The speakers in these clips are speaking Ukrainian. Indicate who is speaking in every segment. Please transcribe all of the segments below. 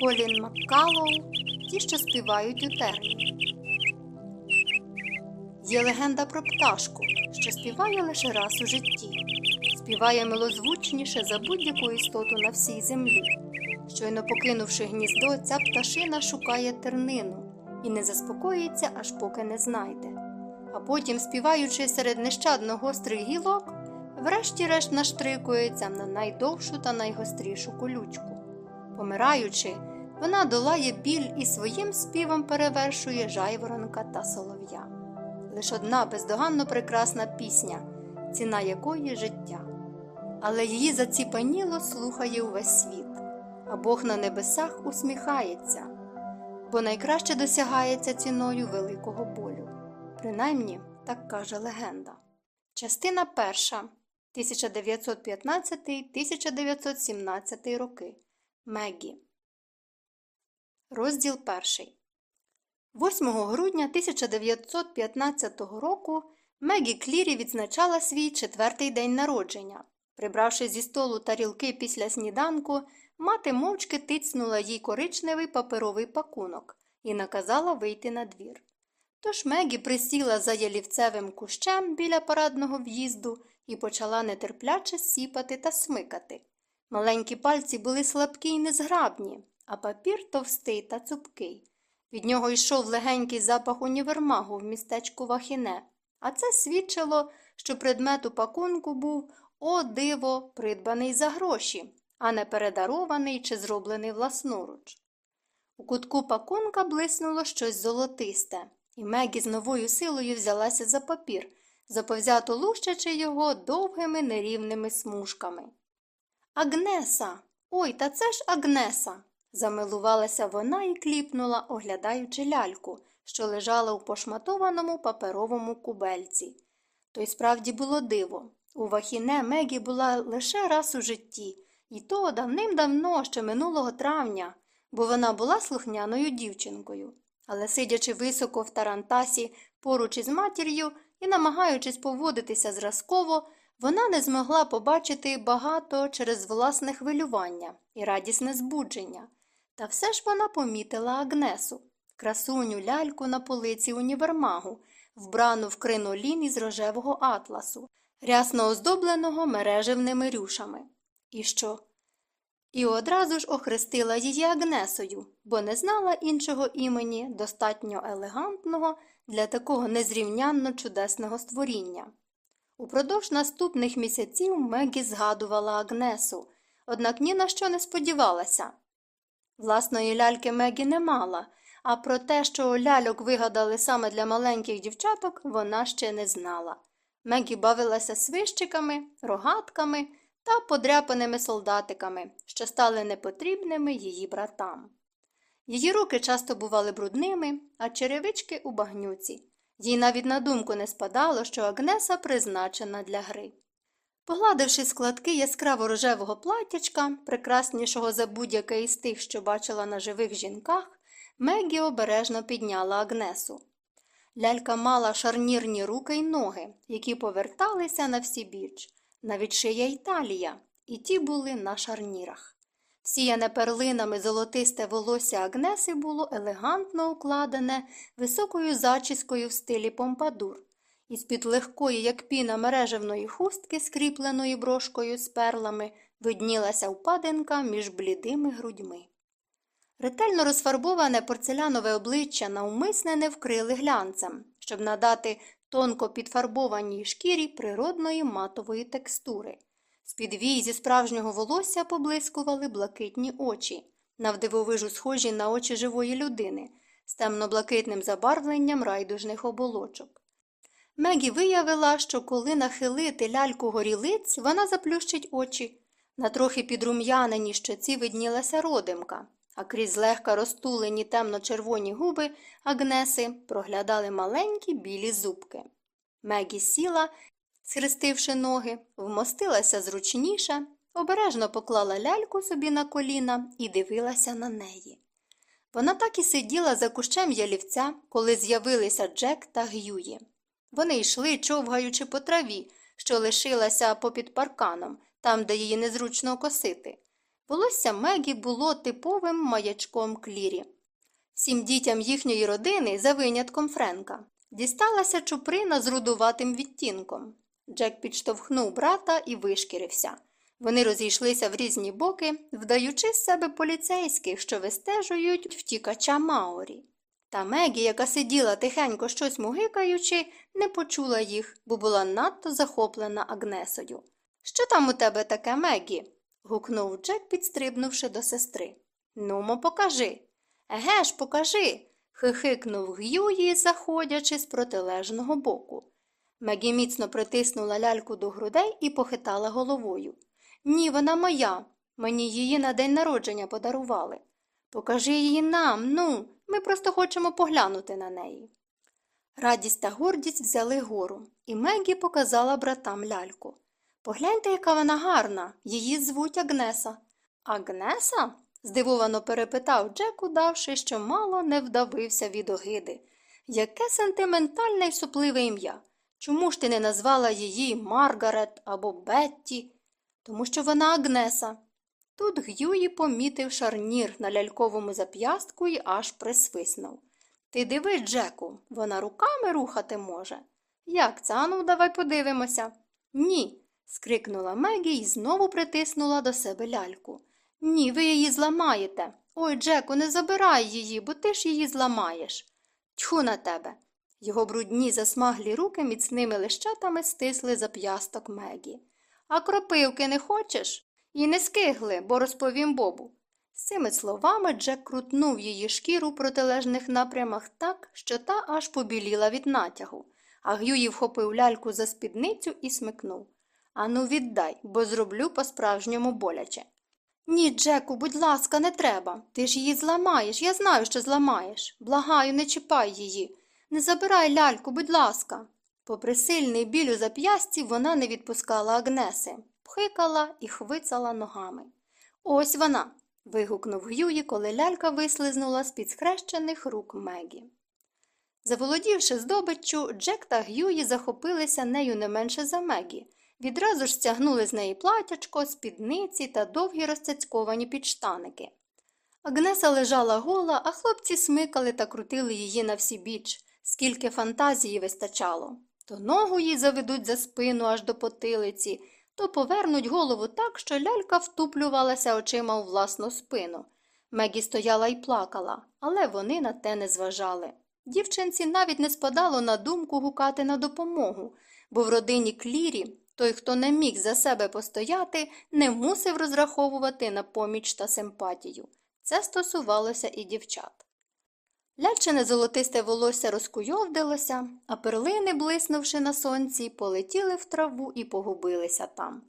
Speaker 1: Колін Маккалоу, ті, що співають у терні. Є легенда про пташку, що співає лише раз у житті, співає милозвучніше за будь-яку істоту на всій землі. Щойно покинувши гніздо, ця пташина шукає тернину і не заспокоїться, аж поки не знайде. А потім, співаючи серед нещадно гострих гілок, врешті-решт наштрикується на найдовшу та найгострішу колючку. Помираючи, вона долає біль і своїм співом перевершує жайворонка та солов'я. Лиш одна бездоганно прекрасна пісня, ціна якої життя. Але її заціпаніло слухає увесь світ, а Бог на небесах усміхається, бо найкраще досягається ціною великого болю. Принаймні, так каже легенда. Частина перша 1915-1917 роки. Мегі. Розділ перший. 8 грудня 1915 року Мегі Клірі відзначала свій четвертий день народження. Прибравши зі столу тарілки після сніданку, мати мовчки тицнула їй коричневий паперовий пакунок і наказала вийти на двір. Тож Мегі присіла за ялівцевим кущем біля парадного в'їзду і почала нетерпляче сіпати та смикати. Маленькі пальці були слабкі й незграбні, а папір товстий та цупкий. Від нього йшов легенький запах універмагу в містечку Вахіне, а це свідчило, що предмет у пакунку був о диво, придбаний за гроші, а не передарований чи зроблений власноруч. У кутку пакунка блиснуло щось золотисте, і Мегі з новою силою взялася за папір, заповзято лущачи його довгими нерівними смужками. Агнеса! Ой, та це ж Агнеса! Замилувалася вона і кліпнула, оглядаючи ляльку, що лежала у пошматованому паперовому кубельці. То й справді було диво. У вахіне Мегі була лише раз у житті, і то давним-давно, ще минулого травня, бо вона була слухняною дівчинкою. Але, сидячи високо в тарантасі поруч із матір'ю і намагаючись поводитися зразково, вона не змогла побачити багато через власне хвилювання і радісне збудження. Та все ж вона помітила Агнесу, красуню ляльку на полиці універмагу, вбрану в кринолін із рожевого атласу, рясно оздобленого мережевними рюшами. І що? І одразу ж охрестила її Агнесою, бо не знала іншого імені, достатньо елегантного для такого незрівнянно чудесного створіння. Упродовж наступних місяців Мегі згадувала Агнесу, однак ні на що не сподівалася. Власної ляльки Мегі не мала, а про те, що ляльок вигадали саме для маленьких дівчаток, вона ще не знала. Мегі бавилася свищиками, рогатками та подряпаними солдатиками, що стали непотрібними її братам. Її руки часто бували брудними, а черевички у багнюці. Їй навіть на думку не спадало, що Агнеса призначена для гри. Погладивши складки яскраво рожевого платячка, прекраснішого за будь-яке із тих, що бачила на живих жінках, Мегі обережно підняла Агнесу. Лялька мала шарнірні руки й ноги, які поверталися на всі біч, навіть шия й талія, і ті були на шарнірах. Сіяне перлинами золотисте волосся Агнеси було елегантно укладене високою зачіскою в стилі помпадур, із під легкої, як піна мережевної хустки, скріпленої брошкою з перлами, виднілася впадинка між блідими грудьми. Ретельно розфарбоване порцелянове обличчя навмисне не вкрили глянцем, щоб надати тонко підфарбованій шкірі природної матової текстури. З-під вій зі справжнього волосся поблискували блакитні очі, навдивовижу схожі на очі живої людини, з темно-блакитним забарвленням райдужних оболочок. Мегі виявила, що коли нахилити ляльку горілиць, вона заплющить очі. На трохи підрум'яненій щоці виднілася родимка, а крізь злегка розтулені темно-червоні губи Агнеси проглядали маленькі білі зубки. Мегі сіла схрестивши ноги, вмостилася зручніше, обережно поклала ляльку собі на коліна і дивилася на неї. Вона так і сиділа за кущем ялівця, коли з'явилися Джек та Г'юї. Вони йшли, човгаючи по траві, що лишилася попід парканом, там, де її незручно косити. Волосся Мегі було типовим маячком клірі. Всім дітям їхньої родини, за винятком Френка, дісталася чуприна з рудуватим відтінком. Джек підштовхнув брата і вишкірився. Вони розійшлися в різні боки, вдаючи з себе поліцейських, що вистежують втікача Маорі. Та Мегі, яка сиділа тихенько щось мугикаючи, не почула їх, бо була надто захоплена Агнесою. Що там у тебе таке, Мегі? гукнув Джек, підстрибнувши до сестри. Нумо, покажи. Еге ж, покажи. хихикнув Г'юї, заходячи з протилежного боку. Мегі міцно притиснула ляльку до грудей і похитала головою. Ні, вона моя. Мені її на день народження подарували. Покажи її нам, ну, ми просто хочемо поглянути на неї. Радість та гордість взяли гору, і Мегі показала братам ляльку. Погляньте, яка вона гарна, її звуть Агнеса. Агнеса? здивовано перепитав Джек, удавши, що мало не вдавився від огиди. Яке сентиментальне й супливе ім'я. Чому ж ти не назвала її Маргарет або Бетті? Тому що вона Агнеса. Тут Г'юї помітив шарнір на ляльковому зап'ястку і аж присвиснув. Ти дивись, Джеку, вона руками рухати може. Як це? Давай подивимося. Ні. скрикнула Мегі і знову притиснула до себе ляльку. Ні, ви її зламаєте. Ой, Джеку, не забирай її, бо ти ж її зламаєш. Тьху на тебе. Його брудні засмаглі руки міцними лищатами стисли зап'ясток Мегі. А кропивки не хочеш? І не скигли, бо розповім Бобу. З цими словами Джек крутнув її шкіру в протилежних напрямах так, що та аж побіліла від натягу, а Гюї вхопив ляльку за спідницю і смикнув. Ану, віддай, бо зроблю по-справжньому боляче. Ні, Джеку, будь ласка, не треба. Ти ж її зламаєш, я знаю, що зламаєш. Благаю, не чіпай її. Не забирай ляльку, будь ласка. Попри сильний біль у зап'ясті, вона не відпускала Агнеси, пхикала і хвицала ногами. Ось вона. вигукнув Гюї, коли лялька вислизнула з під схрещених рук Мегі. Заволодівши здобиччю, Джек та Гюї захопилися нею не менше за Мегі. Відразу ж стягнули з неї платячко, спідниці та довгі розцяцьковані підштаники. Агнеса лежала гола, а хлопці смикали та крутили її на всі біч, скільки фантазії вистачало. То ногу їй заведуть за спину аж до потилиці, то повернуть голову так, що лялька втуплювалася очима у власну спину. Мегі стояла і плакала, але вони на те не зважали. Дівчинці навіть не спадало на думку гукати на допомогу, бо в родині клірі той, хто не міг за себе постояти, не мусив розраховувати на поміч та симпатію. Це стосувалося і дівчат. Ляльчине золотисте волосся розкуйовдилося, а перлини, блиснувши на сонці, полетіли в траву і погубилися там.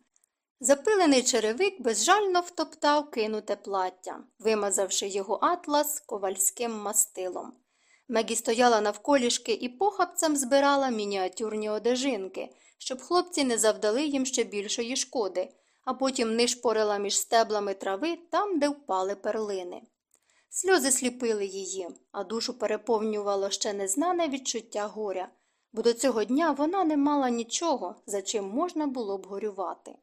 Speaker 1: Запилений черевик безжально втоптав кинуте плаття, вимазавши його атлас ковальським мастилом. Мегі стояла навколішки і похапцем збирала мініатюрні одежинки, щоб хлопці не завдали їм ще більшої шкоди, а потім нишпорила між стеблами трави там, де впали перлини. Сльози сліпили її, а душу переповнювало ще незнане відчуття горя, бо до цього дня вона не мала нічого, за чим можна було б горювати.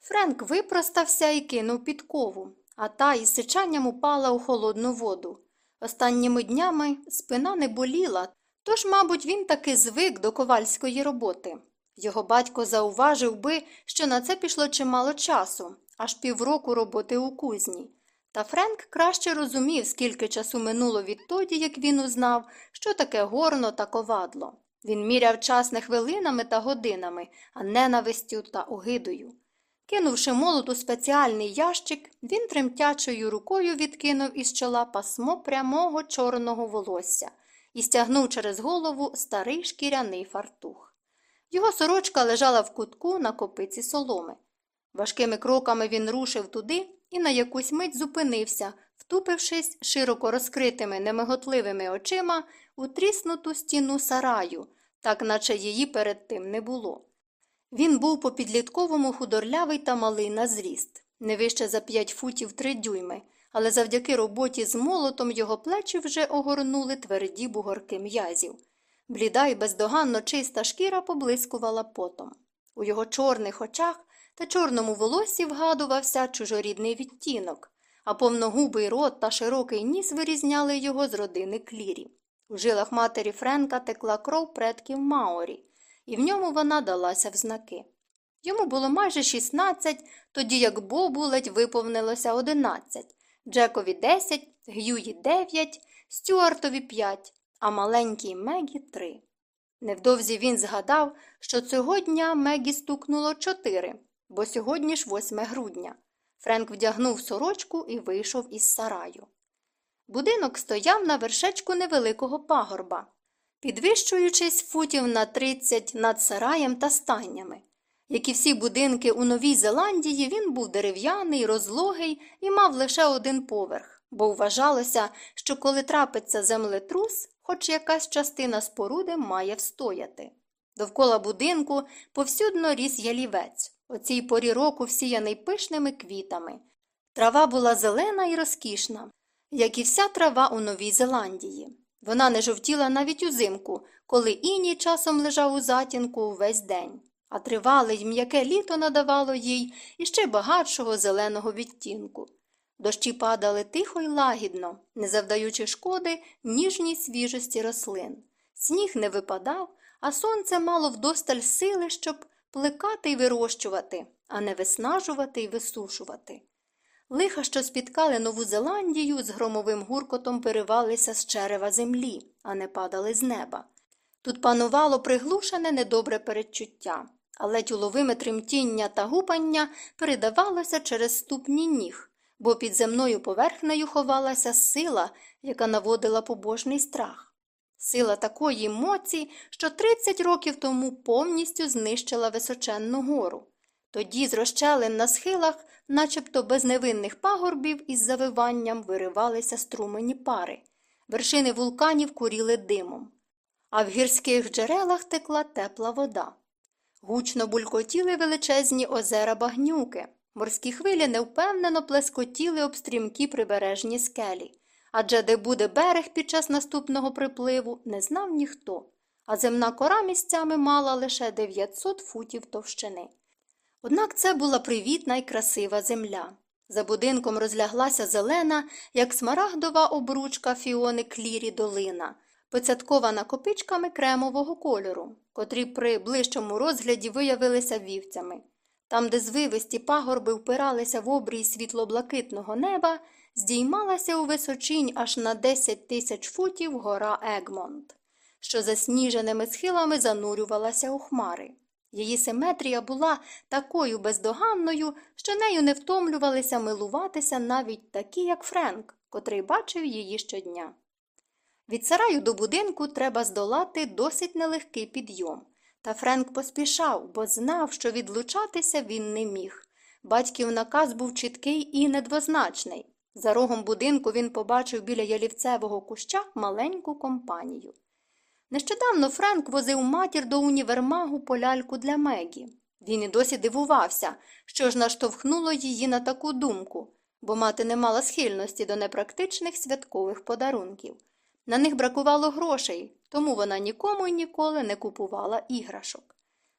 Speaker 1: Френк випростався і кинув підкову, а та із сичанням упала у холодну воду. Останніми днями спина не боліла, тож, мабуть, він таки звик до ковальської роботи. Його батько зауважив би, що на це пішло чимало часу, аж півроку роботи у кузні. Та Френк краще розумів, скільки часу минуло відтоді, як він узнав, що таке горно та ковадло. Він міряв час не хвилинами та годинами, а ненавистю та огидою. Кинувши молот у спеціальний ящик, він тремтячою рукою відкинув із чола пасмо прямого чорного волосся і стягнув через голову старий шкіряний фартух. Його сорочка лежала в кутку на копиці соломи. Важкими кроками він рушив туди і на якусь мить зупинився, втупившись широко розкритими немиготливими очима у тріснуту стіну сараю, так наче її перед тим не було. Він був по підлітковому худорлявий та малий на зріст, не вище за п'ять футів три дюйми, але завдяки роботі з молотом його плечі вже огорнули тверді бугорки м'язів. Бліда і бездоганно чиста шкіра поблискувала потом. У його чорних очах та чорному волосі вгадувався чужорідний відтінок, а повногубий рот та широкий ніс вирізняли його з родини клірі. У жилах матері Френка текла кров предків Маорі, і в ньому вона далася в знаки. Йому було майже 16, тоді як Бобу ледь виповнилося 11, Джекові 10, Г'юї 9, Стюартові 5, а маленькій Мегі 3. Невдовзі він згадав, що цього дня Мегі стукнуло 4, бо сьогодні ж 8 грудня. Френк вдягнув сорочку і вийшов із сараю. Будинок стояв на вершечку невеликого пагорба, підвищуючись футів на 30 над сараєм та стайнями. Як і всі будинки у Новій Зеландії, він був дерев'яний, розлогий і мав лише один поверх, бо вважалося, що коли трапиться землетрус, хоч якась частина споруди має встояти. Довкола будинку повсюдно ріс ялівець, о цій порі року всіяний пишними квітами. Трава була зелена і розкішна, як і вся трава у Новій Зеландії. Вона не жовтіла навіть узимку, коли іній часом лежав у затінку увесь день, а тривале й м'яке літо надавало їй іще багатшого зеленого відтінку. Дощі падали тихо й лагідно, не завдаючи шкоди ніжній свіжості рослин. Сніг не випадав, а сонце мало вдосталь сили, щоб плекати й вирощувати, а не виснажувати й висушувати. Лиха, що спіткали Нову Зеландію, з громовим гуркотом перевалися з черева землі, а не падали з неба. Тут панувало приглушене недобре передчуття, але тюловиме тремтіння та гупання передавалося через ступні ніг, бо під земною поверхнею ховалася сила, яка наводила побожний страх. Сила такої моці, що 30 років тому повністю знищила височенну гору. Тоді з розчелин на схилах, начебто без невинних пагорбів із завиванням виривалися струмені пари. Вершини вулканів куріли димом, а в гірських джерелах текла тепла вода. Гучно булькотіли величезні озера багнюки, морські хвилі невпевнено плескотіли об стрімкі прибережні скелі. Адже де буде берег під час наступного припливу, не знав ніхто, а земна кора місцями мала лише 900 футів товщини. Однак це була привітна й красива земля. За будинком розляглася зелена, як смарагдова обручка фіони клірі долина, поцяткована копичками кремового кольору, котрі при ближчому розгляді виявилися вівцями. Там, де звивисті пагорби впиралися в обрій світло-блакитного неба, здіймалася у височинь аж на 10 тисяч футів гора Егмонт, що засніженими схилами занурювалася у хмари. Її симетрія була такою бездоганною, що нею не втомлювалися милуватися навіть такі, як Френк, котрий бачив її щодня. Від сараю до будинку треба здолати досить нелегкий підйом. Та Френк поспішав, бо знав, що відлучатися він не міг. Батьків наказ був чіткий і недвозначний. За рогом будинку він побачив біля ялівцевого куща маленьку компанію. Нещодавно Френк возив матір до універмагу поляльку для Мегі. Він і досі дивувався, що ж наштовхнуло її на таку думку, бо мати не мала схильності до непрактичних святкових подарунків. На них бракувало грошей, тому вона нікому й ніколи не купувала іграшок.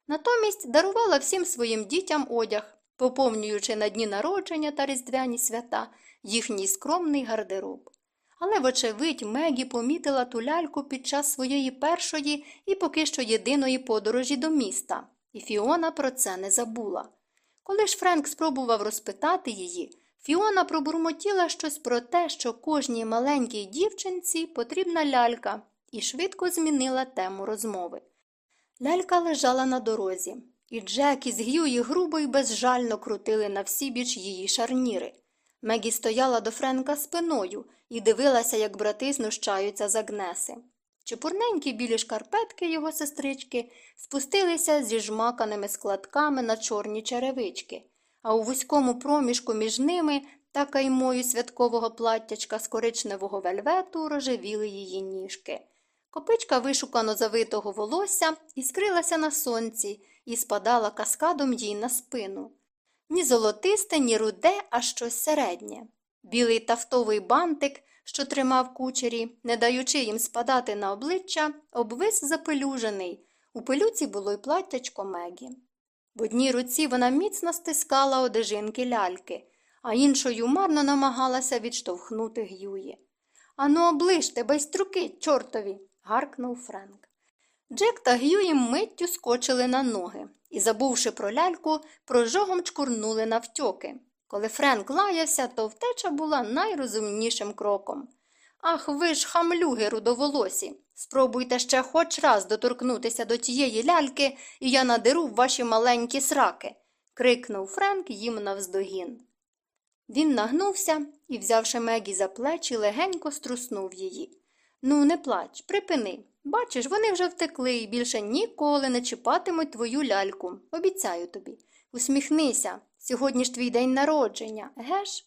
Speaker 1: Натомість дарувала всім своїм дітям одяг, поповнюючи на дні народження та різдвяні свята їхній скромний гардероб. Але, вочевидь, Мегі помітила ту ляльку під час своєї першої і поки що єдиної подорожі до міста, і Фіона про це не забула. Коли ж Френк спробував розпитати її, Фіона пробурмотіла щось про те, що кожній маленькій дівчинці потрібна лялька, і швидко змінила тему розмови. Лялька лежала на дорозі, і Джек із Г'юї грубо й безжально крутили на всі біч її шарніри. Мегі стояла до Френка спиною і дивилася, як брати знущаються з Агнеси. Чепурненькі білі шкарпетки його сестрички спустилися зі жмаканими складками на чорні черевички, а у вузькому проміжку між ними та каймою святкового платтячка з коричневого вельвету рожевіли її ніжки. Копичка вишукано завитого волосся іскрилася на сонці і спадала каскадом їй на спину. Ні золотисте, ні руде, а щось середнє. Білий тафтовий бантик, що тримав кучері, не даючи їм спадати на обличчя, обвис запелюжений. У пилюці було й платтячко Мегі. В одній руці вона міцно стискала одежинки ляльки, а іншою марно намагалася відштовхнути Г'юї. Ану, оближте, байструки, чортові. гаркнув Френк. Джек та Г'юї миттю скочили на ноги і, забувши про ляльку, прожогом чкурнули навтьоки. Коли Френк лаявся, то втеча була найрозумнішим кроком. Ах, ви ж хамлюги рудоволосі. Спробуйте ще хоч раз доторкнутися до тієї ляльки, і я надеру ваші маленькі сраки. крикнув Френк їм навздогін. Він нагнувся і, взявши Мегі за плечі, легенько струснув її. Ну, не плач, припини. Бачиш, вони вже втекли і більше ніколи не чіпатимуть твою ляльку. Обіцяю тобі. Усміхнися. Сьогодні ж твій день народження, геш?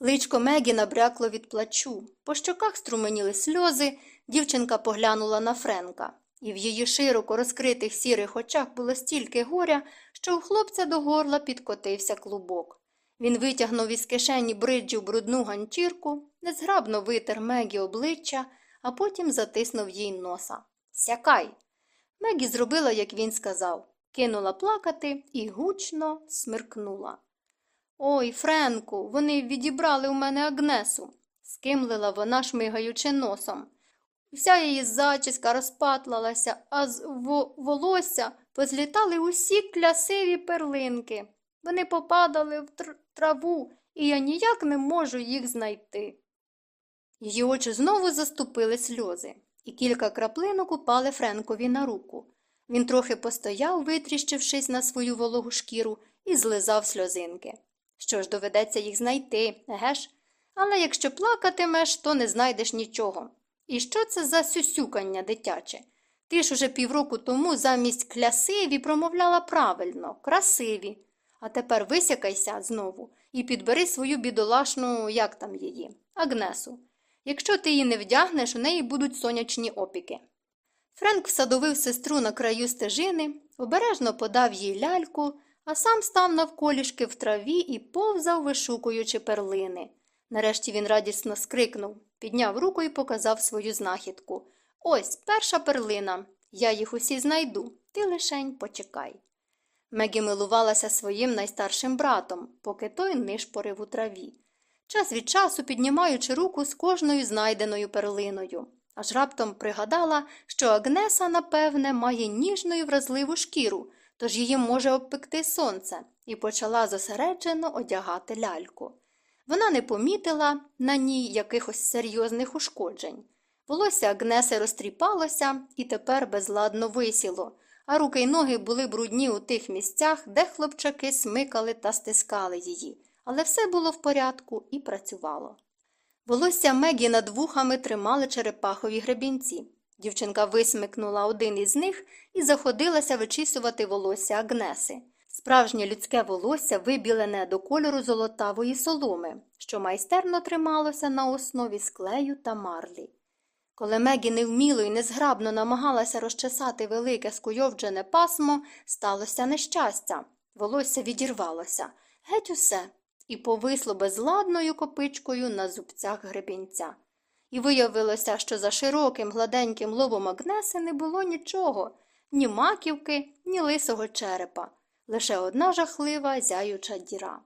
Speaker 1: Личко Мегі набрякло від плачу. По щоках струменіли сльози, дівчинка поглянула на Френка, і в її широко розкритих сірих очах було стільки горя, що у хлопця до горла підкотився клубок. Він витягнув із кишені бриджів брудну ганчірку, незграбно витер Мегі обличчя, а потім затиснув їй носа. Сякай. Мегі зробила, як він сказав, кинула плакати і гучно смиркнула. Ой, Френку, вони відібрали у мене Агнесу, скимлила вона, шмигаючи носом. Вся її зачіска розпатлалася, а з во волосся позлітали усі клясиві перлинки. Вони попадали в тр траву, і я ніяк не можу їх знайти. Її очі знову заступили сльози, і кілька краплинок упали Френкові на руку. Він трохи постояв, витріщившись на свою вологу шкіру, і злизав сльозинки. Що ж, доведеться їх знайти, еге ж? Але якщо плакатимеш, то не знайдеш нічого. І що це за сюсюкання дитяче? Ти ж уже півроку тому замість клясиві промовляла правильно, красиві. А тепер висякайся знову і підбери свою бідолашну, як там її, Агнесу. Якщо ти її не вдягнеш, у неї будуть сонячні опіки. Френк всадовив сестру на краю стежини, обережно подав їй ляльку, а сам став навколішки в траві і повзав, вишукуючи перлини. Нарешті він радісно скрикнув, підняв руку і показав свою знахідку. Ось перша перлина. Я їх усі знайду. Ти лишень почекай. Мегі милувалася своїм найстаршим братом, поки той нишпорив у траві. Час від часу піднімаючи руку з кожною знайденою перлиною. Аж раптом пригадала, що Агнеса, напевне, має ніжну і вразливу шкіру, тож її може обпекти сонце, і почала зосереджено одягати ляльку. Вона не помітила на ній якихось серйозних ушкоджень. Волосся Агнеси розтріпалося і тепер безладно висіло, а руки й ноги були брудні у тих місцях, де хлопчаки смикали та стискали її, але все було в порядку і працювало. Волосся Мегі над вухами тримали черепахові гребінці. Дівчинка висмикнула один із них і заходилася вичісувати волосся Агнеси. Справжнє людське волосся вибілене до кольору золотавої соломи, що майстерно трималося на основі склею та марлі. Коли Мегі невміло і незграбно намагалася розчесати велике скуйовджене пасмо, сталося нещастя. Волосся відірвалося, геть усе, і повисло безладною копичкою на зубцях гребінця. І виявилося, що за широким гладеньким лобом Агнеси не було нічого, ні маківки, ні лисого черепа, лише одна жахлива зяюча діра.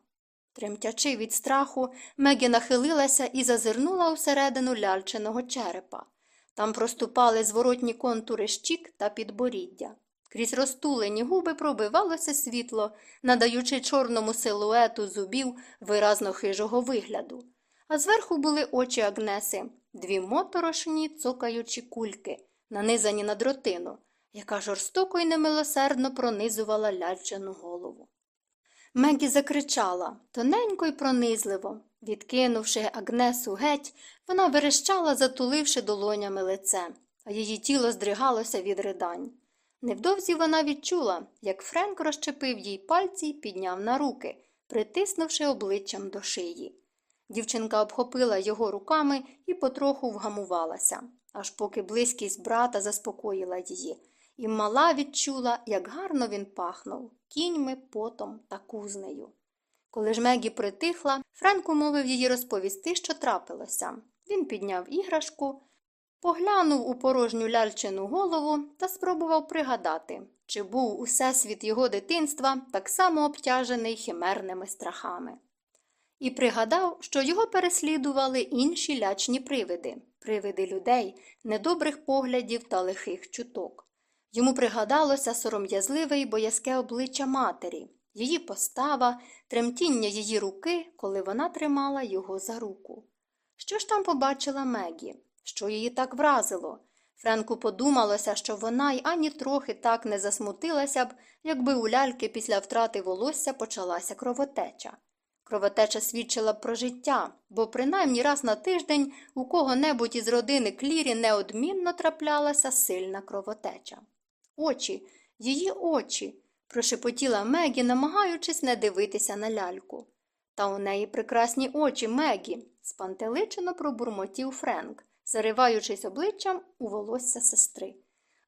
Speaker 1: Тремтячи від страху, Мегі нахилилася і зазирнула усередину ляльчиного черепа. Там проступали зворотні контури щік та підборіддя. Крізь розтулені губи пробивалося світло, надаючи чорному силуету зубів виразно хижого вигляду. А зверху були очі Агнеси, дві моторошні цокаючі кульки, нанизані на дротину, яка жорстоко і немилосердно пронизувала ляльчину голову. Мегі закричала тоненько й пронизливо. Відкинувши Агнесу геть, вона верещала, затуливши долонями лице, а її тіло здригалося від ридань. Невдовзі вона відчула, як Френк розчепив їй пальці й підняв на руки, притиснувши обличчям до шиї. Дівчинка обхопила його руками і потроху вгамувалася, аж поки близькість брата заспокоїла її, і мала відчула, як гарно він пахнув кіньми, потом та кузнею. Коли ж Мегі притихла, Френк умовив її розповісти, що трапилося. Він підняв іграшку, поглянув у порожню ляльчину голову та спробував пригадати, чи був усесвіт його дитинства так само обтяжений химерними страхами. І пригадав, що його переслідували інші лячні привиди, привиди людей, недобрих поглядів та лихих чуток. Йому пригадалося сором'язливе й боязке обличчя матері, її постава, тремтіння її руки, коли вона тримала його за руку. Що ж там побачила Мегі? Що її так вразило? Френку подумалося, що вона й ані трохи так не засмутилася б, якби у ляльки після втрати волосся почалася кровотеча. Кровотеча свідчила про життя, бо принаймні раз на тиждень у кого-небудь із родини Клірі неодмінно траплялася сильна кровотеча. Очі, її очі, прошепотіла Мегі, намагаючись не дивитися на ляльку. Та у неї прекрасні очі Мегі, спантеличено пробурмотів Френк, зариваючись обличчям у волосся сестри.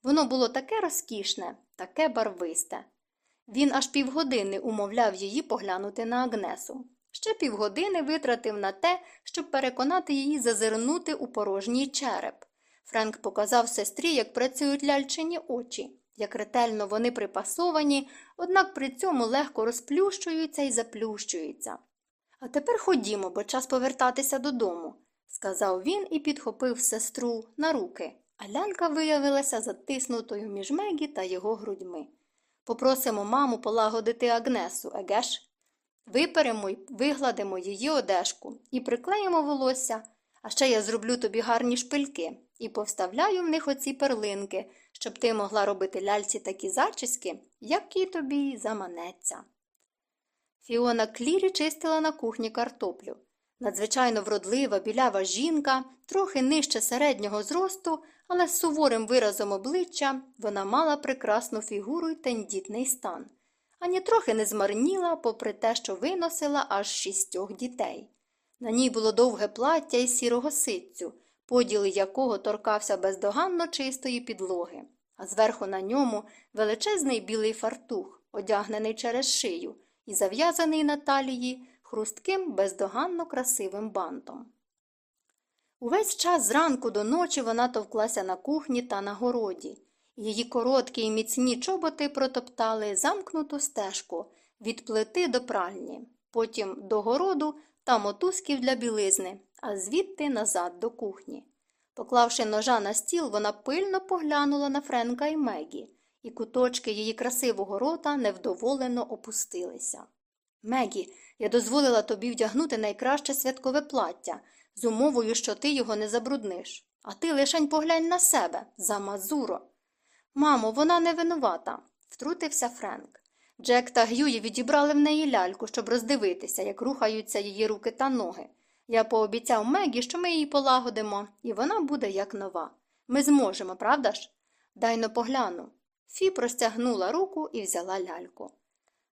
Speaker 1: Воно було таке розкішне, таке барвисте. Він аж півгодини умовляв її поглянути на Агнесу. Ще півгодини витратив на те, щоб переконати її зазирнути у порожній череп. Френк показав сестрі, як працюють ляльчині очі, як ретельно вони припасовані, однак при цьому легко розплющуються і заплющуються. А тепер ходімо, бо час повертатися додому, сказав він і підхопив сестру на руки, а виявилася затиснутою між Мегі та його грудьми. Попросимо маму полагодити Агнесу, егеш? Виперемо й вигладимо її одежку і приклеїмо волосся, а ще я зроблю тобі гарні шпильки і повставляю в них оці перлинки, щоб ти могла робити ляльці такі зачіски, які тобі заманеться. Фіона Клірі чистила на кухні картоплю. Надзвичайно вродлива, білява жінка, трохи нижче середнього зросту, але з суворим виразом обличчя вона мала прекрасну фігуру й тендітний стан. Ані трохи не змарніла, попри те, що виносила аж шістьох дітей. На ній було довге плаття із сірого ситцю, поділ якого торкався бездоганно чистої підлоги, а зверху на ньому величезний білий фартух, одягнений через шию і зав'язаний на талії хрустким, бездоганно красивим бантом. Увесь час зранку до ночі вона товклася на кухні та на городі. Її короткі й міцні чоботи протоптали замкнуту стежку від плити до пральні, потім до городу та мотузків для білизни, а звідти назад до кухні. Поклавши ножа на стіл, вона пильно поглянула на Френка і Мегі, і куточки її красивого рота невдоволено опустилися. Мегі, я дозволила тобі вдягнути найкраще святкове плаття, з умовою, що ти його не забрудниш. А ти лишень поглянь на себе, за мазуро. Мамо, вона не винувата, втрутився Френк. Джек та Гюї відібрали в неї ляльку, щоб роздивитися, як рухаються її руки та ноги. Я пообіцяв Мегі, що ми її полагодимо, і вона буде як нова. Ми зможемо, правда ж? Дайно погляну. Фі простягнула руку і взяла ляльку.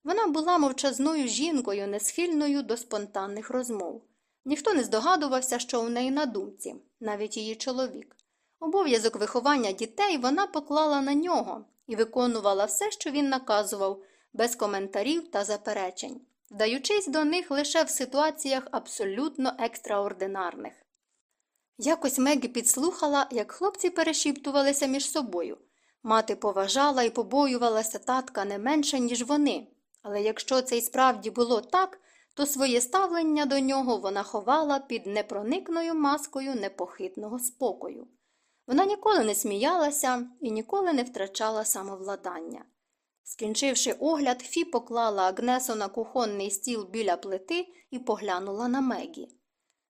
Speaker 1: Вона була мовчазною жінкою, несхильною до спонтанних розмов. Ніхто не здогадувався, що у неї на думці, навіть її чоловік. Обов'язок виховання дітей вона поклала на нього і виконувала все, що він наказував, без коментарів та заперечень, вдаючись до них лише в ситуаціях абсолютно екстраординарних. Якось Мегі підслухала, як хлопці перешіптувалися між собою. Мати поважала і побоювалася татка не менше, ніж вони, але якщо це й справді було так, то своє ставлення до нього вона ховала під непроникною маскою непохитного спокою. Вона ніколи не сміялася і ніколи не втрачала самовладання. Скінчивши огляд, Фі поклала Агнесу на кухонний стіл біля плити і поглянула на Мегі.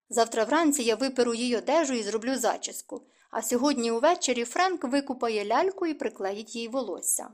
Speaker 1: Завтра вранці я виперу їй одежу і зроблю зачіску, а сьогодні увечері Френк викупає ляльку і приклеїть їй волосся.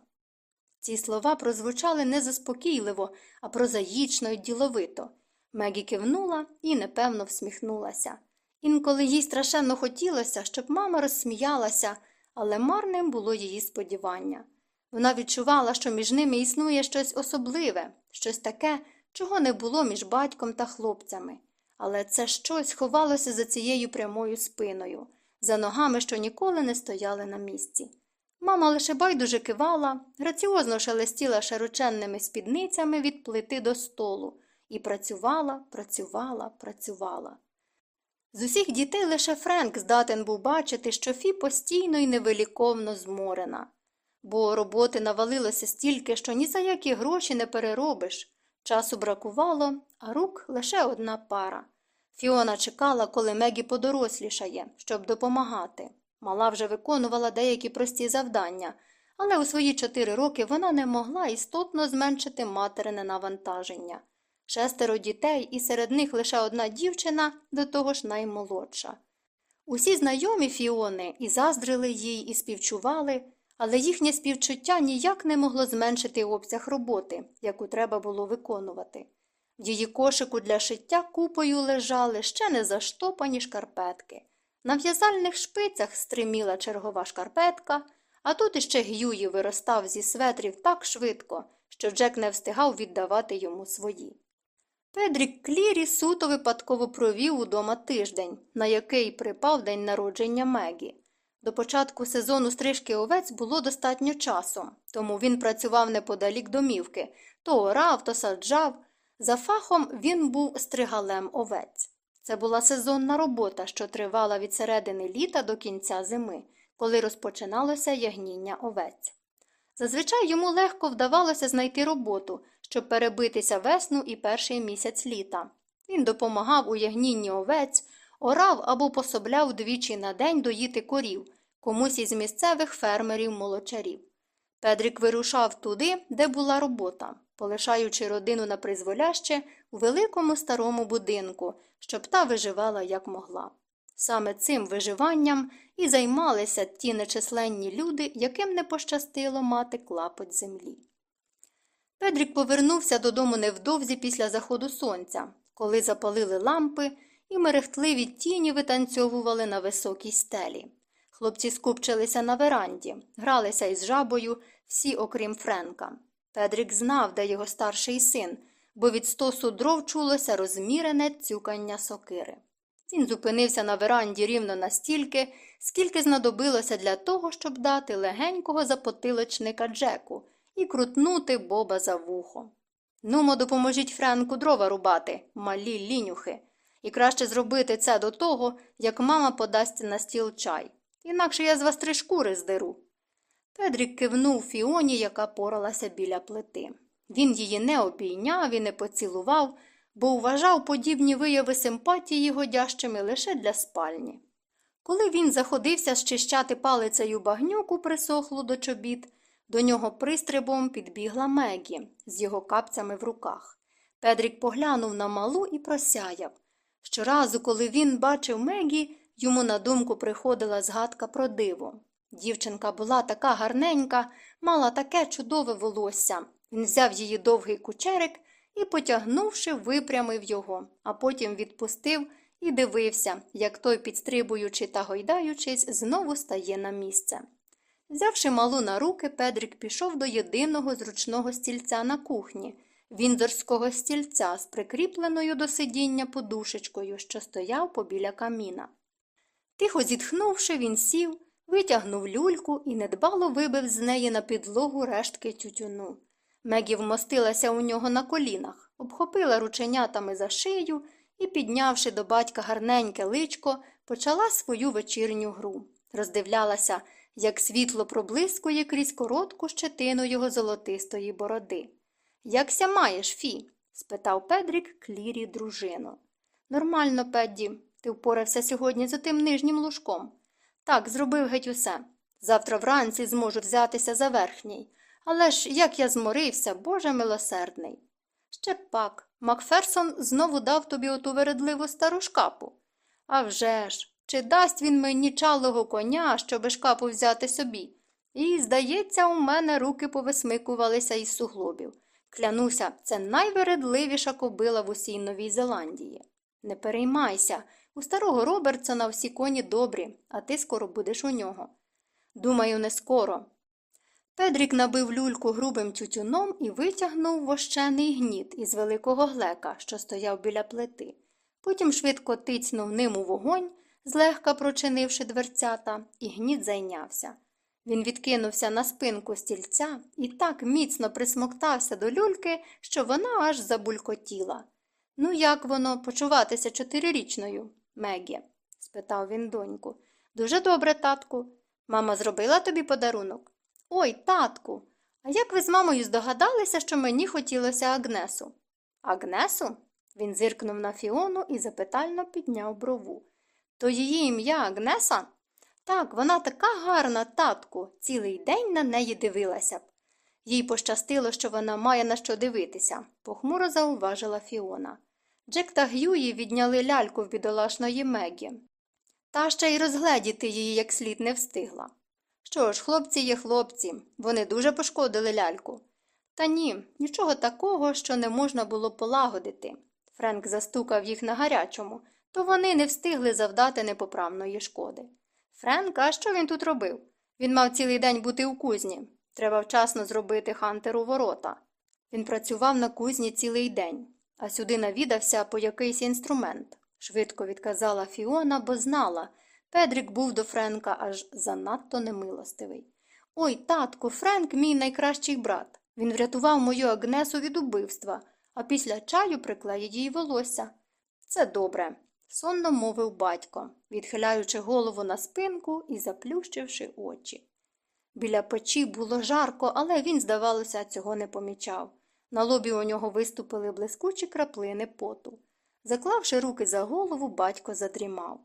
Speaker 1: Ці слова прозвучали не заспокійливо, а прозаїчно й діловито. Мегі кивнула і непевно всміхнулася. Інколи їй страшенно хотілося, щоб мама розсміялася, але марним було її сподівання. Вона відчувала, що між ними існує щось особливе, щось таке, чого не було між батьком та хлопцями. Але це щось ховалося за цією прямою спиною, за ногами, що ніколи не стояли на місці. Мама лише байдуже кивала, граціозно шелестіла широченними спідницями від плити до столу і працювала, працювала, працювала. З усіх дітей лише Френк здатен був бачити, що Фі постійно і невиліковно зморена. Бо роботи навалилося стільки, що ні за які гроші не переробиш. Часу бракувало, а рук лише одна пара. Фіона чекала, коли Мегі подорослішає, щоб допомагати. Мала вже виконувала деякі прості завдання, але у свої чотири роки вона не могла істотно зменшити материне навантаження. Шестеро дітей, і серед них лише одна дівчина, до того ж наймолодша. Усі знайомі Фіони і заздрили їй, і співчували, але їхнє співчуття ніяк не могло зменшити обсяг роботи, яку треба було виконувати. В її кошику для шиття купою лежали ще не заштопані шкарпетки. На в'язальних шпицях стриміла чергова шкарпетка, а тут іще Гюї виростав зі светрів так швидко, що Джек не встигав віддавати йому свої. Педрік Клірі суто випадково провів удома тиждень, на який припав день народження Мегі. До початку сезону стрижки овець було достатньо часу, тому він працював неподалік домівки, то орав, то саджав. За фахом він був стригалем овець. Це була сезонна робота, що тривала від середини літа до кінця зими, коли розпочиналося ягніння овець. Зазвичай йому легко вдавалося знайти роботу, щоб перебитися весну і перший місяць літа. Він допомагав у ягнінні овець, орав або пособляв двічі на день доїти корів, комусь із місцевих фермерів-молочарів. Педрік вирушав туди, де була робота, полишаючи родину на призволяще у великому старому будинку, щоб та виживала як могла. Саме цим виживанням і займалися ті нечисленні люди, яким не пощастило мати клапоть землі. Педрік повернувся додому невдовзі після заходу сонця, коли запалили лампи і мерехтливі тіні витанцьовували на високій стелі. Хлопці скупчилися на веранді, гралися із жабою, всі окрім Френка. Педрік знав, де його старший син, бо від стосу дров чулося розмірене цюкання сокири. Він зупинився на веранді рівно настільки, скільки знадобилося для того, щоб дати легенького запотилочника Джеку і крутнути Боба за вухо. Нумо, допоможіть Френку дрова рубати, малі лінюхи, і краще зробити це до того, як мама подасть на стіл чай. Інакше я з вас три шкури здеру. Педрік кивнув Фіоні, яка поралася біля плити. Він її не обійняв і не поцілував, бо вважав подібні вияви симпатії годящими лише для спальні. Коли він заходився щищати палицею багнюку, присохлу до чобіт, до нього пристрибом підбігла Мегі з його капцями в руках. Педрік поглянув на малу і просяяв. Щоразу, коли він бачив Мегі, йому на думку приходила згадка про диво. Дівчинка була така гарненька, мала таке чудове волосся. Він взяв її довгий кучерик і, потягнувши, випрямив його, а потім відпустив і дивився, як той, підстрибуючи та гойдаючись, знову стає на місце. Взявши малу на руки, Педрік пішов до єдиного зручного стільця на кухні, віндорського стільця з прикріпленою до сидіння подушечкою, що стояв побіля каміна. Тихо зітхнувши, він сів, витягнув люльку і недбало вибив з неї на підлогу рештки тютюну. Мегі вмостилася у нього на колінах, обхопила рученятами за шию і, піднявши до батька гарненьке личко, почала свою вечірню гру. Роздивлялася, як світло проблискує крізь коротку щетину його золотистої бороди. Якся маєш, Фі? спитав Педрік клірі дружину. Нормально, Педді, ти впорався сьогодні за тим нижнім лужком. Так, зробив геть усе. Завтра вранці зможу взятися за верхній. Але ж як я зморився, Боже милосердний. Ще пак, Макферсон знову дав тобі оту вередливу стару шкапу. А вже ж, чи дасть він мені чалого коня, щоби шкапу взяти собі? І, здається, у мене руки повисмикувалися із суглобів. Клянуся, це найвередливіша кобила в усій Новій Зеландії. Не переймайся, у старого Робертсона всі коні добрі, а ти скоро будеш у нього. Думаю, не скоро. Педрік набив люльку грубим тютюном і витягнув вощений гніт із великого глека, що стояв біля плити. Потім швидко тицьнув ним у вогонь, злегка прочинивши дверцята, і гніт зайнявся. Він відкинувся на спинку стільця і так міцно присмоктався до люльки, що вона аж забулькотіла. Ну, як воно почуватися чотирирічною? Мегі? спитав він доньку. Дуже добре, татку. Мама зробила тобі подарунок? Ой, татку. А як ви з мамою здогадалися, що мені хотілося Агнесу? Агнесу? Він зиркнув на Фіону і запитально підняв брову. То її ім'я Агнеса? Так, вона така гарна, татку, цілий день на неї дивилася б. Їй пощастило, що вона має на що дивитися, похмуро зауважила Фіона. Джек та Г'юї відняли ляльку в бідолашної Мегі. Та ще й розгледіти її як слід не встигла. Що ж, хлопці є хлопці, вони дуже пошкодили ляльку. Та ні, нічого такого, що не можна було полагодити. Френк застукав їх на гарячому, то вони не встигли завдати непоправної шкоди. Френк, а що він тут робив? Він мав цілий день бути у кузні. Треба вчасно зробити хантеру ворота. Він працював на кузні цілий день, а сюди навідався по якийсь інструмент, швидко відказала Фіона, бо знала. Педрік був до Френка аж занадто немилостивий. Ой, татку, Френк мій найкращий брат. Він врятував мою Агнесу від убивства, а після чаю приклеїть їй волосся. Це добре, сонно мовив батько, відхиляючи голову на спинку і заплющивши очі. Біля печі було жарко, але він, здавалося, цього не помічав. На лобі у нього виступили блискучі краплини поту. Заклавши руки за голову, батько задрімав.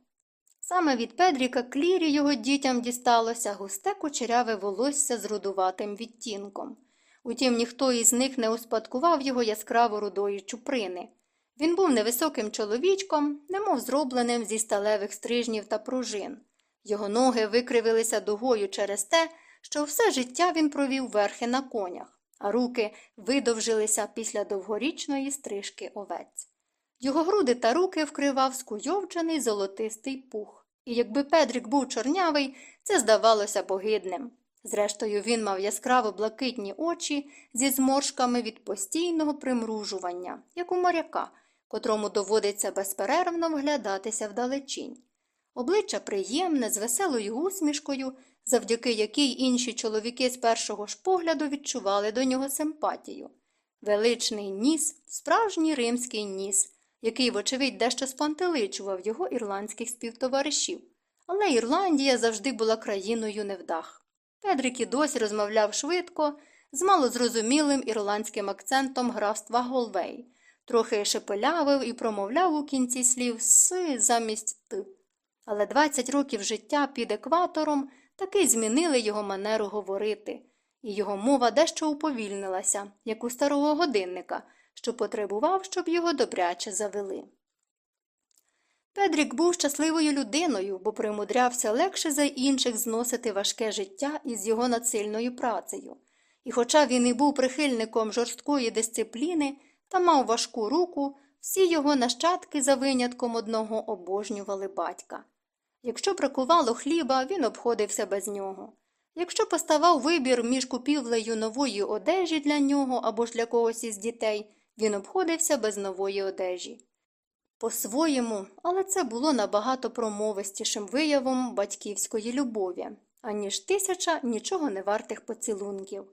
Speaker 1: Саме від Педріка клірі його дітям дісталося густе кучеряве волосся з рудуватим відтінком. Утім, ніхто із них не успадкував його яскраво рудої чуприни. Він був невисоким чоловічком, немов зробленим зі сталевих стрижнів та пружин. Його ноги викривилися дугою через те, що все життя він провів верхи на конях, руки видовжилися після довгорічної стрижки овець. Його груди та руки вкривав скуйовджений золотистий пух, і якби Педрік був чорнявий, це здавалося богидним. Зрештою, він мав яскраво блакитні очі зі зморшками від постійного примружування, як у моряка, котрому доводиться безперервно вглядатися вдалечінь. Обличчя приємне, з веселою усмішкою, завдяки якій інші чоловіки з першого ж погляду відчували до нього симпатію. Величний ніс, справжній римський ніс, який, вочевидь, дещо спантеличував його ірландських співтоваришів. Але Ірландія завжди була країною невдах. Педрик і досі розмовляв швидко, з малозрозумілим ірландським акцентом графства Голвей, трохи шепелявив і промовляв у кінці слів «с» замість т. Але 20 років життя під екватором таки змінили його манеру говорити, і його мова дещо уповільнилася, як у старого годинника, що потребував, щоб його добряче завели. Педрік був щасливою людиною, бо примудрявся легше за інших зносити важке життя із його надсильною працею. І хоча він і був прихильником жорсткої дисципліни та мав важку руку, всі його нащадки за винятком одного обожнювали батька. Якщо бракувало хліба, він обходився без нього. Якщо поставав вибір між купівлею нової одежі для нього або ж для когось із дітей, він обходився без нової одежі. По-своєму, але це було набагато промовистішим виявом батьківської любові, аніж тисяча нічого не вартих поцілунків.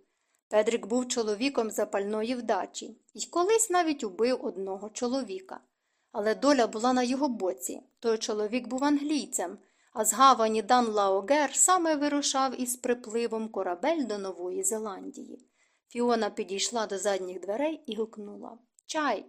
Speaker 1: Педрик був чоловіком запальної вдачі і колись навіть убив одного чоловіка. Але доля була на його боці. Той чоловік був англійцем, а з гавані Дан Лаогер саме вирушав із припливом корабель до Нової Зеландії. Фіона підійшла до задніх дверей і гукнула Чай.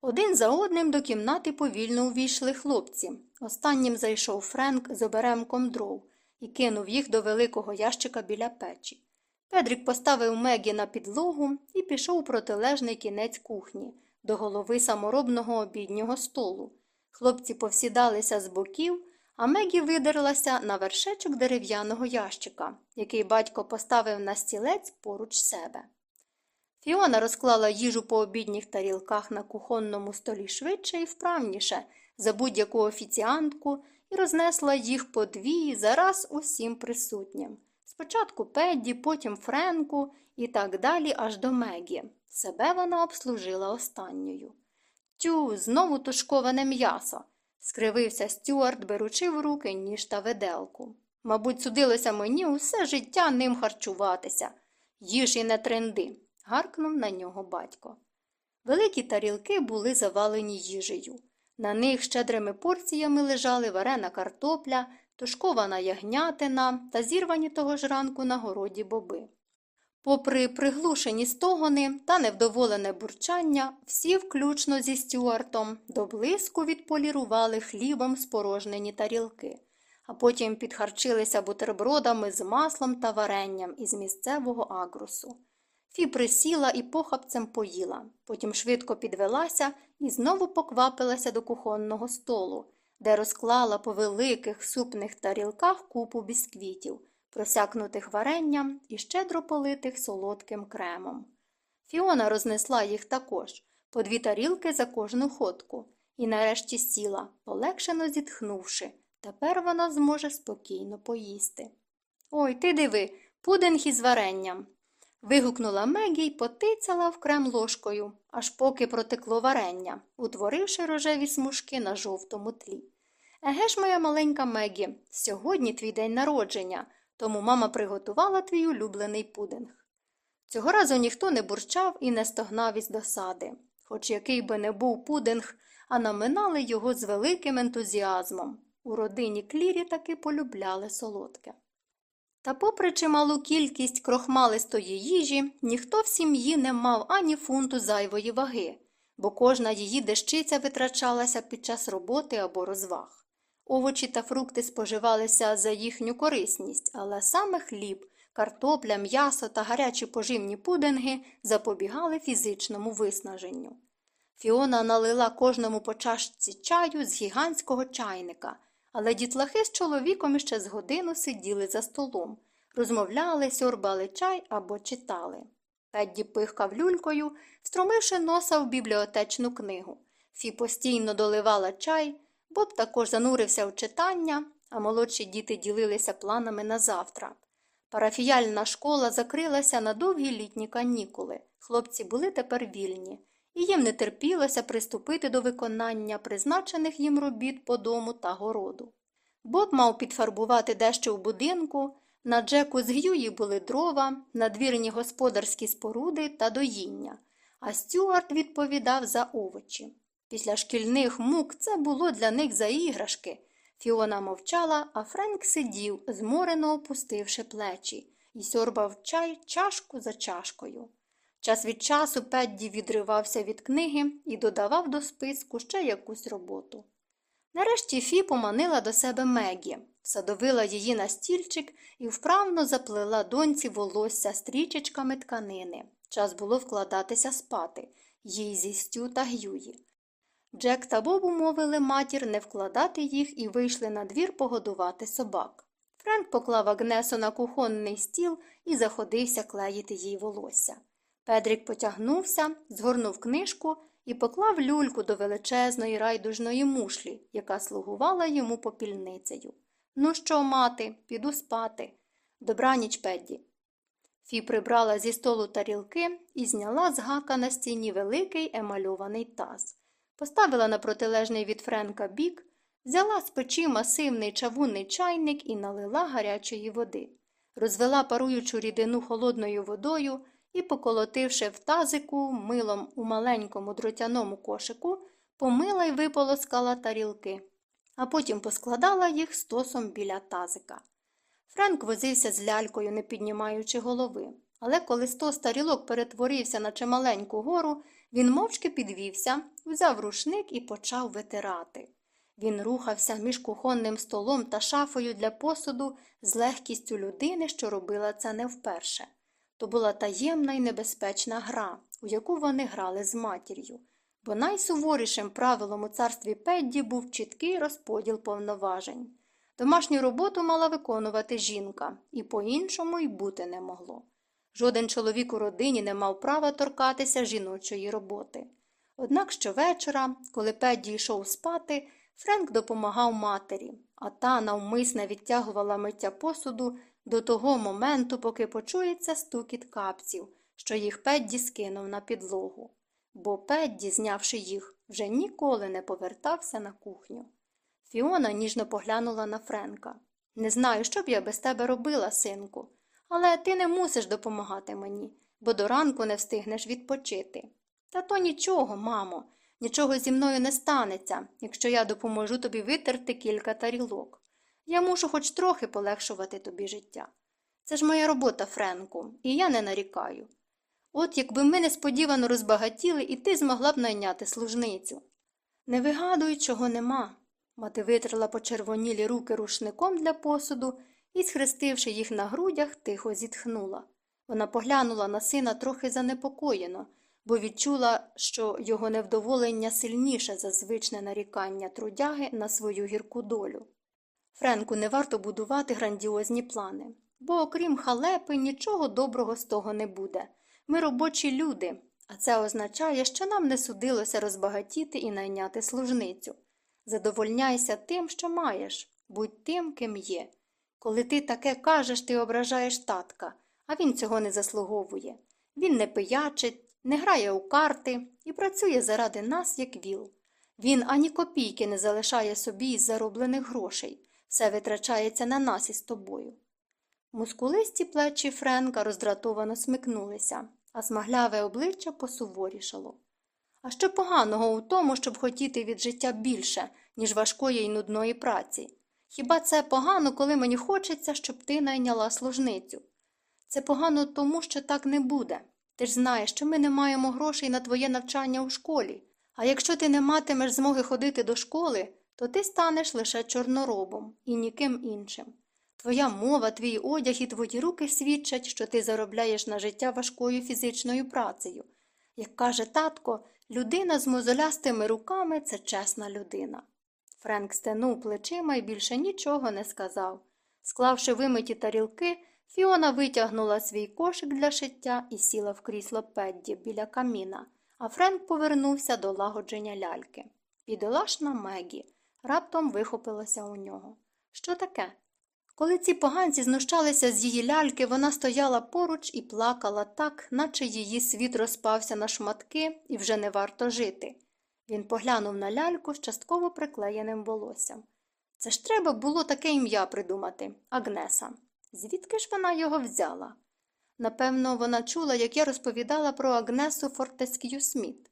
Speaker 1: Один за одним до кімнати повільно увійшли хлопці. Останнім зайшов Френк з оберемком дров і кинув їх до великого ящика біля печі. Педрік поставив Мегі на підлогу і пішов у протилежний кінець кухні, до голови саморобного обіднього столу. Хлопці повсідалися з боків, а Мегі видерлася на вершечок дерев'яного ящика, який батько поставив на стілець поруч себе. Фіона розклала їжу по обідніх тарілках на кухонному столі швидше і вправніше за будь-яку офіціантку і рознесла їх по дві зараз усім присутнім. Спочатку Педді, потім Френку і так далі аж до Мегі. Себе вона обслужила останньою. Тю, знову тушковане м'ясо, скривився Стюарт, беручи в руки ніж та веделку. Мабуть, судилося мені усе життя ним харчуватися. Їж і не тренди гаркнув на нього батько. Великі тарілки були завалені їжею. На них щедрими порціями лежали варена картопля, тушкована ягнятина та зірвані того ж ранку на городі боби. Попри приглушені стогони та невдоволене бурчання, всі, включно зі Стюартом, до блиску відполірували хлібом спорожнені тарілки, а потім підхарчилися бутербродами з маслом та варенням із місцевого агрусу. Фі присіла і похапцем поїла, потім швидко підвелася і знову поквапилася до кухонного столу, де розклала по великих супних тарілках купу бісквітів просякнутих варенням і щедро политих солодким кремом. Фіона рознесла їх також, по дві тарілки за кожну ходку, і нарешті сіла, полегшено зітхнувши. Тепер вона зможе спокійно поїсти. Ой, ти диви, пудинг із варенням. Вигукнула Мегі й потицяла в крем ложкою, аж поки протекло варення, утворивши рожеві смужки на жовтому тлі. Еге ж, моя маленька Мегі, сьогодні твій день народження тому мама приготувала твій улюблений пудинг. Цього разу ніхто не бурчав і не стогнав із досади, хоч який би не був пудинг, а наминали його з великим ентузіазмом. У родині клірі таки полюбляли солодке. Та, попри чималу кількість крохмалистої їжі, ніхто в сім'ї не мав ані фунту зайвої ваги, бо кожна її дещиця витрачалася під час роботи або розваг. Овочі та фрукти споживалися за їхню корисність, але саме хліб, картопля, м'ясо та гарячі поживні пудинги запобігали фізичному виснаженню. Фіона налила кожному по чашці чаю з гігантського чайника, але дітлахи з чоловіком іще з годину сиділи за столом, розмовляли, сьорбали чай або читали. Педді пихкав люлькою, встромивши носа в бібліотечну книгу. Фі постійно доливала чай. Боб також занурився в читання, а молодші діти ділилися планами на завтра. Парафіяльна школа закрилася на довгі літні канікули. Хлопці були тепер вільні, і їм не терпілося приступити до виконання призначених їм робіт по дому та городу. Боб мав підфарбувати дещо в будинку, на Джеку з Г'юї були дрова, надвірні господарські споруди та доїння, а Стюарт відповідав за овочі. Після шкільних мук це було для них за іграшки. Фіона мовчала, а Френк сидів, зморено опустивши плечі, і сьорбав чай чашку за чашкою. Час від часу Педді відривався від книги і додавав до списку ще якусь роботу. Нарешті Фі поманила до себе Мегі, садовила її на стільчик і вправно заплела доньці волосся стрічечками тканини. Час було вкладатися спати, їй зі Стю та Гюї. Джек та Боб умовили матір не вкладати їх і вийшли на двір погодувати собак. Френк поклав Агнесу на кухонний стіл і заходився клеїти їй волосся. Педрік потягнувся, згорнув книжку і поклав люльку до величезної райдужної мушлі, яка слугувала йому попільницею. Ну що, мати, піду спати. Добраніч, Педді. Фі прибрала зі столу тарілки і зняла з гака на стіні великий емальований таз поставила на протилежний від Френка бік, взяла з печі масивний чавунний чайник і налила гарячої води, розвела паруючу рідину холодною водою і, поколотивши в тазику милом у маленькому дротяному кошику, помила й виполоскала тарілки, а потім поскладала їх стосом біля тазика. Френк возився з лялькою, не піднімаючи голови. Але коли сто старілок перетворився на чималеньку гору, він мовчки підвівся, взяв рушник і почав витирати. Він рухався між кухонним столом та шафою для посуду з легкістю людини, що робила це не вперше. То була таємна і небезпечна гра, у яку вони грали з матір'ю, бо найсуворішим правилом у царстві Педді був чіткий розподіл повноважень. Домашню роботу мала виконувати жінка, і по іншому й бути не могло. Жоден чоловік у родині не мав права торкатися жіночої роботи. Однак щовечора, коли Педді йшов спати, Френк допомагав матері, а та навмисне відтягувала миття посуду до того моменту, поки почується стукіт капців, що їх Педді скинув на підлогу. Бо Педді, знявши їх, вже ніколи не повертався на кухню. Фіона ніжно поглянула на Френка. Не знаю, що б я без тебе робила, синку. Але ти не мусиш допомагати мені, бо до ранку не встигнеш відпочити. Та то нічого, мамо. Нічого зі мною не станеться, якщо я допоможу тобі витерти кілька тарілок. Я мушу хоч трохи полегшувати тобі життя. Це ж моя робота, Френку, і я не нарікаю. От якби ми несподівано розбагатіли, і ти змогла б найняти служницю. Не вигадуй, чого нема. Мати витерла почервонілі руки рушником для посуду і, схрестивши їх на грудях, тихо зітхнула. Вона поглянула на сина трохи занепокоєно, бо відчула, що його невдоволення сильніше за звичне нарікання трудяги на свою гірку долю. Френку не варто будувати грандіозні плани, бо, окрім халепи, нічого доброго з того не буде. Ми робочі люди, а це означає, що нам не судилося розбагатіти і найняти служницю. Задовольняйся тим, що маєш, будь тим, ким є. Коли ти таке кажеш, ти ображаєш татка, а він цього не заслуговує. Він не пиячить, не грає у карти і працює заради нас, як віл. Він ані копійки не залишає собі із зароблених грошей, все витрачається на нас із тобою. Мускулисті плечі Френка роздратовано смикнулися, а смагляве обличчя посуворішало. А що поганого у тому, щоб хотіти від життя більше, ніж важкої й нудної праці? Хіба це погано, коли мені хочеться, щоб ти найняла служницю? Це погано тому, що так не буде. Ти ж знаєш, що ми не маємо грошей на твоє навчання у школі. А якщо ти не матимеш змоги ходити до школи, то ти станеш лише чорноробом і ніким іншим. Твоя мова, твій одяг і твої руки свідчать, що ти заробляєш на життя важкою фізичною працею. Як каже татко, людина з мозолястими руками це чесна людина. Френк стенув плечима і більше нічого не сказав. Склавши вимиті тарілки, Фіона витягнула свій кошик для шиття і сіла в крісло Педді біля каміна, а Френк повернувся до лагодження ляльки. Бідолашна Мегі раптом вихопилася у нього. Що таке? Коли ці поганці знущалися з її ляльки, вона стояла поруч і плакала так, наче її світ розпався на шматки і вже не варто жити. Він поглянув на ляльку з частково приклеєним волоссям. Це ж треба було таке ім'я придумати Агнеса. Звідки ж вона його взяла? Напевно, вона чула, як я розповідала про Агнесу Фортескію Сміт.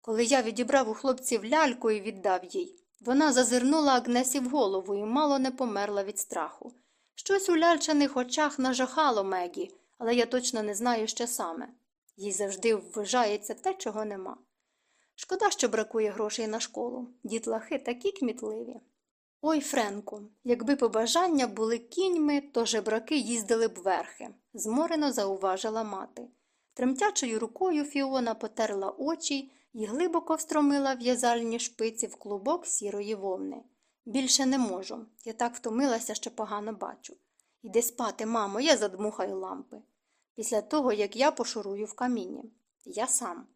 Speaker 1: Коли я відібрав у хлопців ляльку і віддав їй, вона зазирнула Агнесі в голову і мало не померла від страху. Щось у ляльчаних очах нажахало Мегі, але я точно не знаю, що саме. Їй завжди вважається те, чого нема. Шкода, що бракує грошей на школу. Дітлахи такі кмітливі. Ой, Френку, якби побажання були кіньми, то жебраки їздили б верхи, зморено зауважила мати. Тремтячою рукою Фіона потерла очі і глибоко встромила в'язальні шпиці в клубок сірої вовни. Більше не можу. Я так втомилася, що погано бачу. Іди спати, мамо, я задмухаю лампи. Після того, як я пошурую в камінні. Я сам.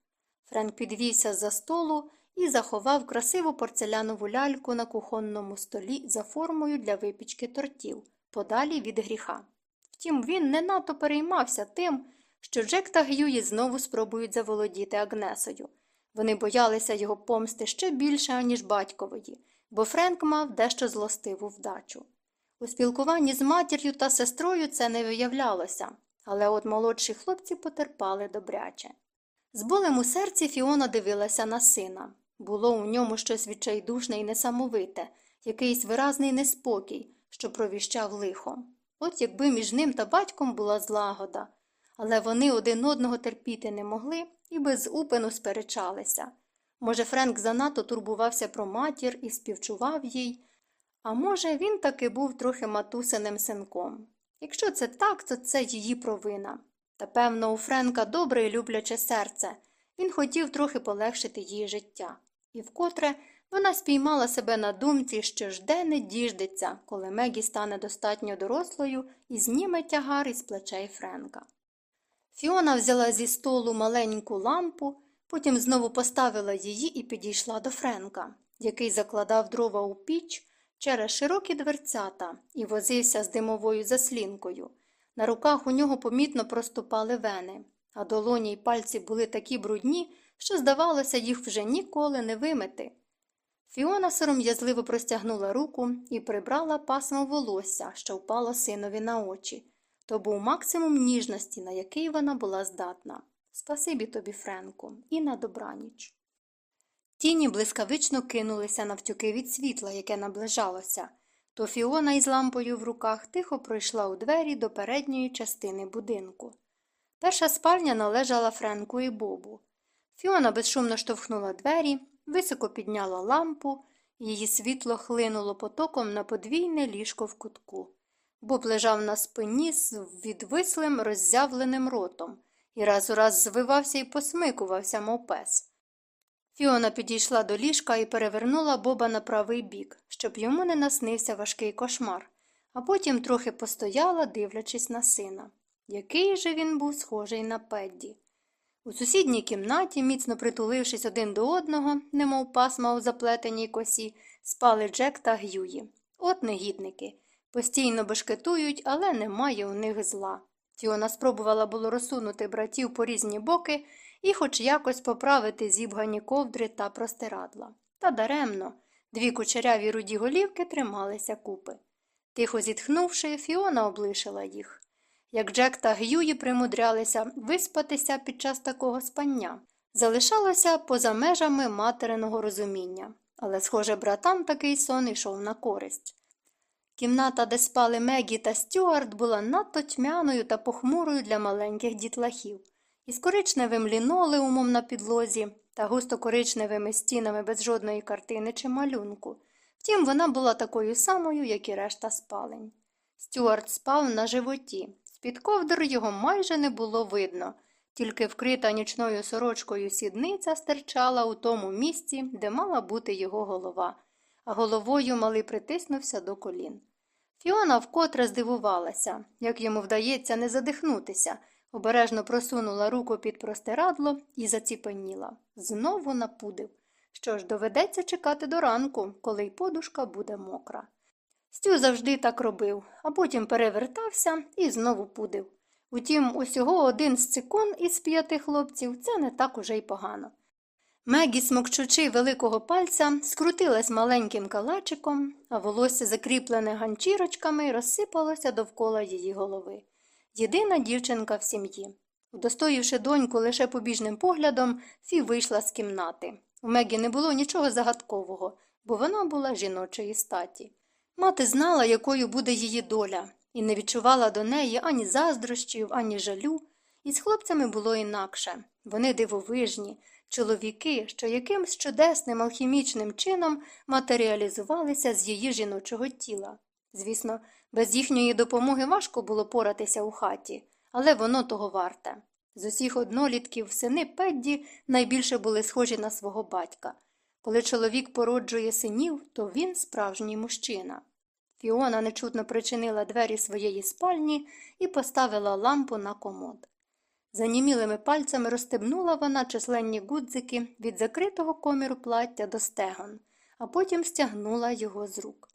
Speaker 1: Френк підвівся за столу і заховав красиву порцелянову ляльку на кухонному столі за формою для випічки тортів, подалі від гріха. Втім, він не надто переймався тим, що Джек та Гюї знову спробують заволодіти Агнесою. Вони боялися його помсти ще більше, аніж батькової, бо Френк мав дещо злостиву вдачу. У спілкуванні з матір'ю та сестрою це не виявлялося, але от молодші хлопці потерпали добряче. З болем у серці Фіона дивилася на сина. Було у ньому щось відчайдушне і несамовите, якийсь виразний неспокій, що провіщав лихо. От якби між ним та батьком була злагода, але вони один одного терпіти не могли і без упину сперечалися. Може, Френк занадто турбувався про матір і співчував їй, а може, він таки був трохи матусиним синком. Якщо це так, то це її провина. Та, певно, у Френка добре і любляче серце. Він хотів трохи полегшити її життя. І вкотре вона спіймала себе на думці, що жде не діждеться, коли Мегі стане достатньо дорослою і зніме тягар із плечей Френка. Фіона взяла зі столу маленьку лампу, потім знову поставила її і підійшла до Френка, який закладав дрова у піч через широкі дверцята і возився з димовою заслінкою. На руках у нього помітно проступали вени, а долоні й пальці були такі брудні, що, здавалося, їх вже ніколи не вимити. Фіона сором'язливо простягнула руку і прибрала пасмо волосся, що впало синові на очі. То був максимум ніжності, на який вона була здатна. Спасибі тобі, Френку, і на добраніч. Тіні блискавично кинулися навтюки від світла, яке наближалося, то Фіона із лампою в руках тихо пройшла у двері до передньої частини будинку. Перша спальня належала Френку і Бобу. Фіона безшумно штовхнула двері, високо підняла лампу, її світло хлинуло потоком на подвійне ліжко в кутку. Боб лежав на спині з відвислим роззявленим ротом і раз у раз звивався і посмикувався, мов пес. Фіона підійшла до ліжка і перевернула Боба на правий бік, щоб йому не наснився важкий кошмар, а потім трохи постояла, дивлячись на сина. Який же він був схожий на Педді. У сусідній кімнаті, міцно притулившись один до одного, немов пасма у заплетеній косі, спали Джек та Г'юї. От негідники. Постійно бешкетують, але немає у них зла. Фіона спробувала було розсунути братів по різні боки і хоч якось поправити зібгані ковдри та простирадла. Та даремно дві кучеряві руді голівки трималися купи. Тихо зітхнувши, Фіона облишила їх. Як Джек та Г'юї примудрялися виспатися під час такого спання, залишалося поза межами материного розуміння, але, схоже, братам такий сон йшов на користь. Кімната, де спали Мегі та Стюарт, була надто тьмяною та похмурою для маленьких дітлахів, із коричневим лінолеумом на підлозі та густо коричневими стінами без жодної картини чи малюнку. Втім, вона була такою самою, як і решта спалень. Стюарт спав на животі. З-під ковдр його майже не було видно, тільки вкрита нічною сорочкою сідниця стирчала у тому місці, де мала бути його голова, а головою малий притиснувся до колін. Фіона вкотре здивувалася, як йому вдається не задихнутися, обережно просунула руку під простирадло і заціпеніла. Знову напудив. Що ж, доведеться чекати до ранку, коли й подушка буде мокра. Стю завжди так робив, а потім перевертався і знову пудив. Утім, усього один з цикун із п'яти хлопців це не так уже й погано. Мегі, смокчучи великого пальця, скрутилась маленьким калачиком, а волосся, закріплене ганчірочками, розсипалося довкола її голови. Єдина дівчинка в сім'ї. Удостоївши доньку лише побіжним поглядом, Фі вийшла з кімнати. У Мегі не було нічого загадкового, бо вона була жіночої статі. Мати знала, якою буде її доля, і не відчувала до неї ані заздрощів, ані жалю. І з хлопцями було інакше. Вони дивовижні, чоловіки, що якимсь чудесним алхімічним чином матеріалізувалися з її жіночого тіла. Звісно, без їхньої допомоги важко було поратися у хаті, але воно того варте. З усіх однолітків сини Педді найбільше були схожі на свого батька. Коли чоловік породжує синів, то він справжній мужчина. Фіона нечутно причинила двері своєї спальні і поставила лампу на комод. Занімілими пальцями розстебнула вона численні гудзики від закритого коміру плаття до стегон, а потім стягнула його з рук.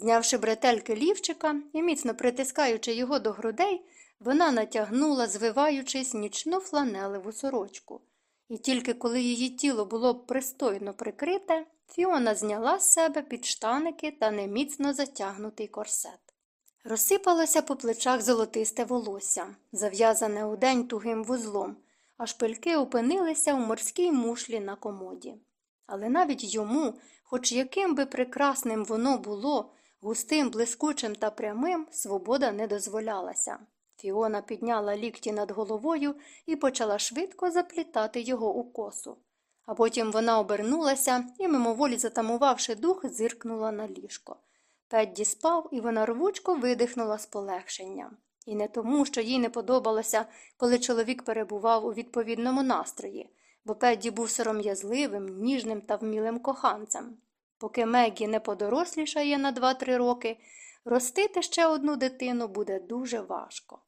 Speaker 1: Знявши бретельки лівчика і міцно притискаючи його до грудей, вона натягнула, звиваючись, нічну фланелеву сорочку. І тільки коли її тіло було пристойно прикрите, Фіона зняла з себе підштаники та неміцно затягнутий корсет. Розсипалося по плечах золотисте волосся, зав'язане удень тугим вузлом, а шпильки опинилися у морській мушлі на комоді. Але навіть йому, хоч яким би прекрасним воно було, густим, блискучим та прямим, свобода не дозволялася. Фіона підняла лікті над головою і почала швидко заплітати його у косу. А потім вона обернулася і, мимоволі затамувавши дух, зиркнула на ліжко. Педді спав, і вона рвучко видихнула з полегшенням. І не тому, що їй не подобалося, коли чоловік перебував у відповідному настрої, бо Педді був сором'язливим, ніжним та вмілим коханцем. Поки Мегі не подорослішає на 2-3 роки, ростити ще одну дитину буде дуже важко.